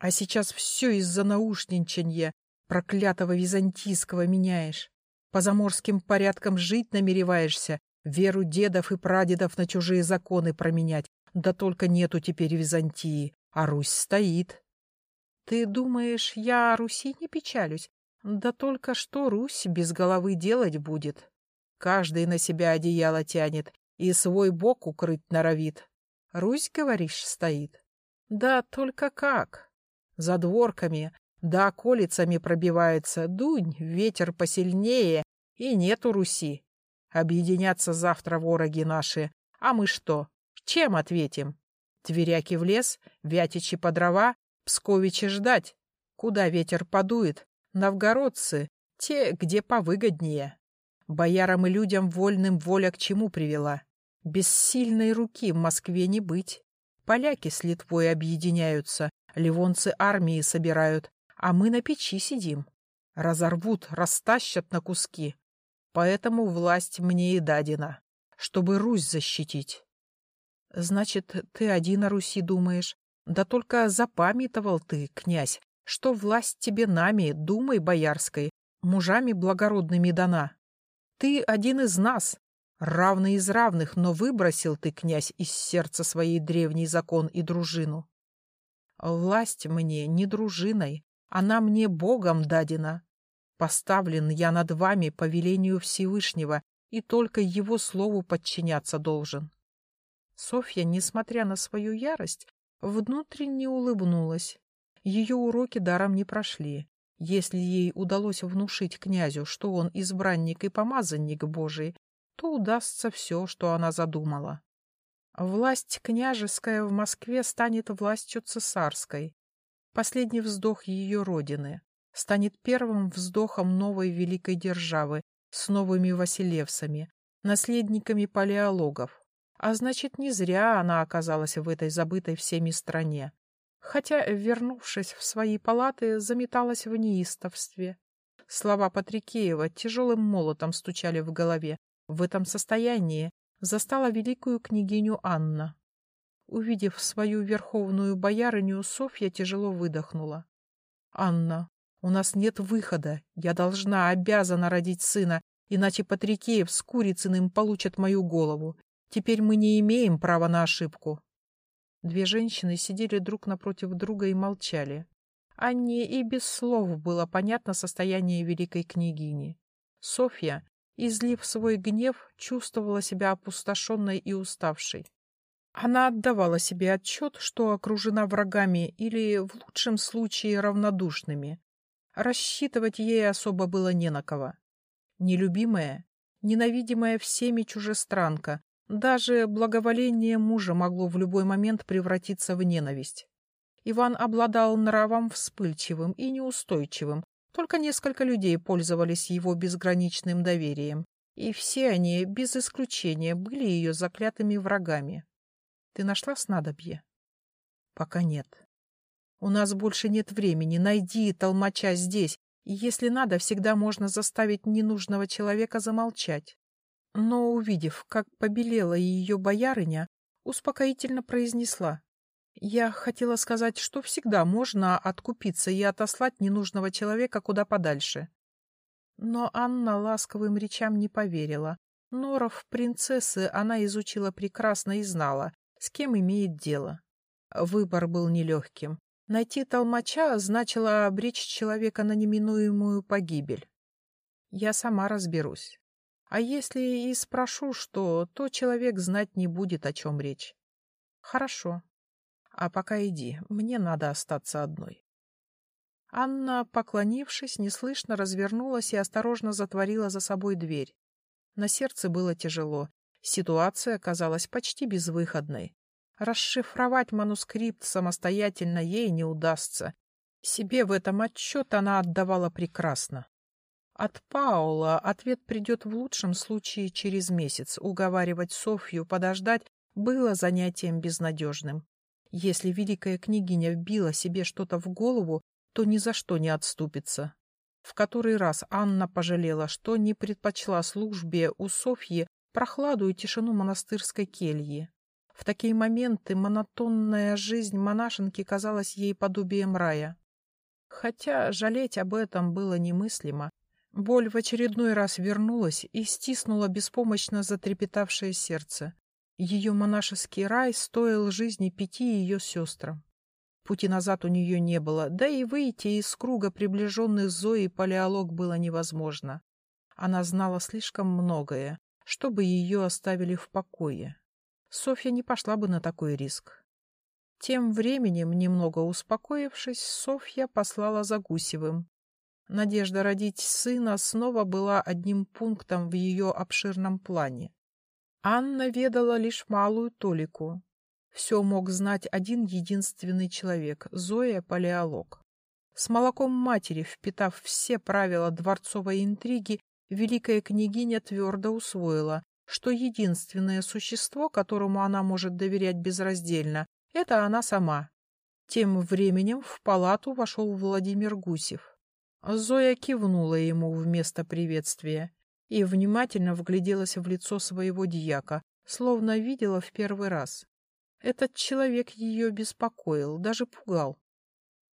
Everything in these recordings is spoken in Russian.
А сейчас все из-за наушничанья проклятого византийского меняешь. По заморским порядкам жить намереваешься, веру дедов и прадедов на чужие законы променять. Да только нету теперь Византии, а Русь стоит. Ты думаешь, я о Руси не печалюсь? Да только что Русь без головы делать будет. Каждый на себя одеяло тянет и свой бок укрыть норовит. Русь, говоришь, стоит? Да только как? За дворками, да околицами пробивается, дунь, ветер посильнее, и нету Руси. Объединятся завтра вороги наши, а мы что? Чем ответим? Тверяки в лес, Вятичи по дрова, Псковичи ждать. Куда ветер подует? Новгородцы, те, где повыгоднее. Боярам и людям вольным воля к чему привела? Без сильной руки в Москве не быть. Поляки с Литвой объединяются, ливонцы армии собирают, а мы на печи сидим. Разорвут, растащат на куски. Поэтому власть мне и дадена, чтобы Русь защитить. Значит, ты один о Руси думаешь? Да только запамятовал ты, князь, что власть тебе нами, думай боярской, мужами благородными дана. Ты один из нас, равный из равных, но выбросил ты, князь, из сердца своей древний закон и дружину. Власть мне не дружиной, она мне Богом дадена. Поставлен я над вами по велению Всевышнего и только его слову подчиняться должен. Софья, несмотря на свою ярость, внутренне улыбнулась. Ее уроки даром не прошли. Если ей удалось внушить князю, что он избранник и помазанник Божий, то удастся все, что она задумала. Власть княжеская в Москве станет властью цесарской. Последний вздох ее родины станет первым вздохом новой великой державы с новыми Василевсами, наследниками палеологов. А значит, не зря она оказалась в этой забытой всеми стране хотя, вернувшись в свои палаты, заметалась в неистовстве. Слова Патрикеева тяжелым молотом стучали в голове. В этом состоянии застала великую княгиню Анна. Увидев свою верховную боярыню, Софья тяжело выдохнула. — Анна, у нас нет выхода. Я должна, обязана родить сына, иначе Патрикеев с Курицыным получат мою голову. Теперь мы не имеем права на ошибку. Две женщины сидели друг напротив друга и молчали. Анне и без слов было понятно состояние великой княгини. Софья, излив свой гнев, чувствовала себя опустошенной и уставшей. Она отдавала себе отчет, что окружена врагами или, в лучшем случае, равнодушными. Рассчитывать ей особо было не на кого. Нелюбимая, ненавидимая всеми чужестранка, даже благоволение мужа могло в любой момент превратиться в ненависть. Иван обладал нравом вспыльчивым и неустойчивым, только несколько людей пользовались его безграничным доверием, и все они, без исключения, были ее заклятыми врагами. Ты нашла снадобье? Пока нет. У нас больше нет времени. Найди толмача здесь, и если надо, всегда можно заставить ненужного человека замолчать но, увидев, как побелела ее боярыня, успокоительно произнесла. «Я хотела сказать, что всегда можно откупиться и отослать ненужного человека куда подальше». Но Анна ласковым речам не поверила. Норов принцессы она изучила прекрасно и знала, с кем имеет дело. Выбор был нелегким. Найти толмача значило обречь человека на неминуемую погибель. Я сама разберусь. А если и спрошу что, то человек знать не будет, о чем речь. Хорошо. А пока иди, мне надо остаться одной. Анна, поклонившись, неслышно развернулась и осторожно затворила за собой дверь. На сердце было тяжело. Ситуация казалась почти безвыходной. Расшифровать манускрипт самостоятельно ей не удастся. Себе в этом отчет она отдавала прекрасно. От Паула ответ придет в лучшем случае через месяц. Уговаривать Софью подождать было занятием безнадежным. Если великая княгиня вбила себе что-то в голову, то ни за что не отступится. В который раз Анна пожалела, что не предпочла службе у Софьи прохладу и тишину монастырской кельи. В такие моменты монотонная жизнь монашенки казалась ей подобием рая. Хотя жалеть об этом было немыслимо. Боль в очередной раз вернулась и стиснула беспомощно затрепетавшее сердце. Ее монашеский рай стоил жизни пяти ее сестрам. Пути назад у нее не было, да и выйти из круга приближенных Зои палеолог было невозможно. Она знала слишком многое, чтобы ее оставили в покое. Софья не пошла бы на такой риск. Тем временем, немного успокоившись, Софья послала за Гусевым. Надежда родить сына снова была одним пунктом в ее обширном плане. Анна ведала лишь малую толику. Все мог знать один единственный человек — Зоя Палеолог. С молоком матери, впитав все правила дворцовой интриги, великая княгиня твердо усвоила, что единственное существо, которому она может доверять безраздельно, это она сама. Тем временем в палату вошел Владимир Гусев. Зоя кивнула ему вместо приветствия и внимательно вгляделась в лицо своего дьяка, словно видела в первый раз. Этот человек ее беспокоил, даже пугал.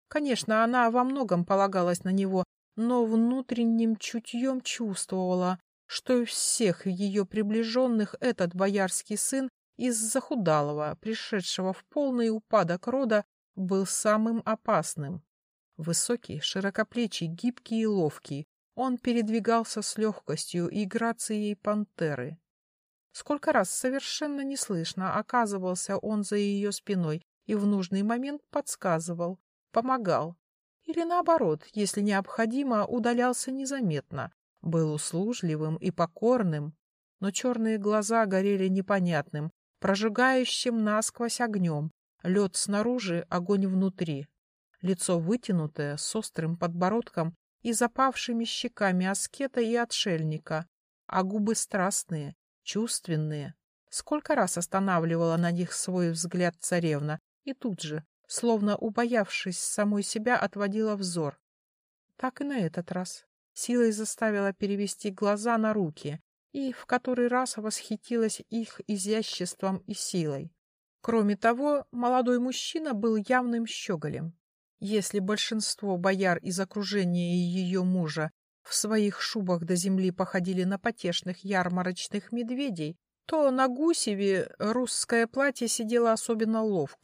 Конечно, она во многом полагалась на него, но внутренним чутьем чувствовала, что из всех ее приближенных этот боярский сын из захудалого, пришедшего в полный упадок рода, был самым опасным. Высокий, широкоплечий, гибкий и ловкий, он передвигался с легкостью и грацией пантеры. Сколько раз совершенно неслышно оказывался он за ее спиной и в нужный момент подсказывал, помогал, или наоборот, если необходимо, удалялся незаметно, был услужливым и покорным, но черные глаза горели непонятным, прожигающим насквозь огнем, лед снаружи, огонь внутри. Лицо вытянутое, с острым подбородком и запавшими щеками аскета и отшельника, а губы страстные, чувственные. Сколько раз останавливала на них свой взгляд царевна, и тут же, словно убоявшись самой себя, отводила взор. Так и на этот раз. Силой заставила перевести глаза на руки и в который раз восхитилась их изяществом и силой. Кроме того, молодой мужчина был явным щеголем. Если большинство бояр из окружения ее мужа в своих шубах до земли походили на потешных ярмарочных медведей, то на Гусеве русское платье сидело особенно ловко.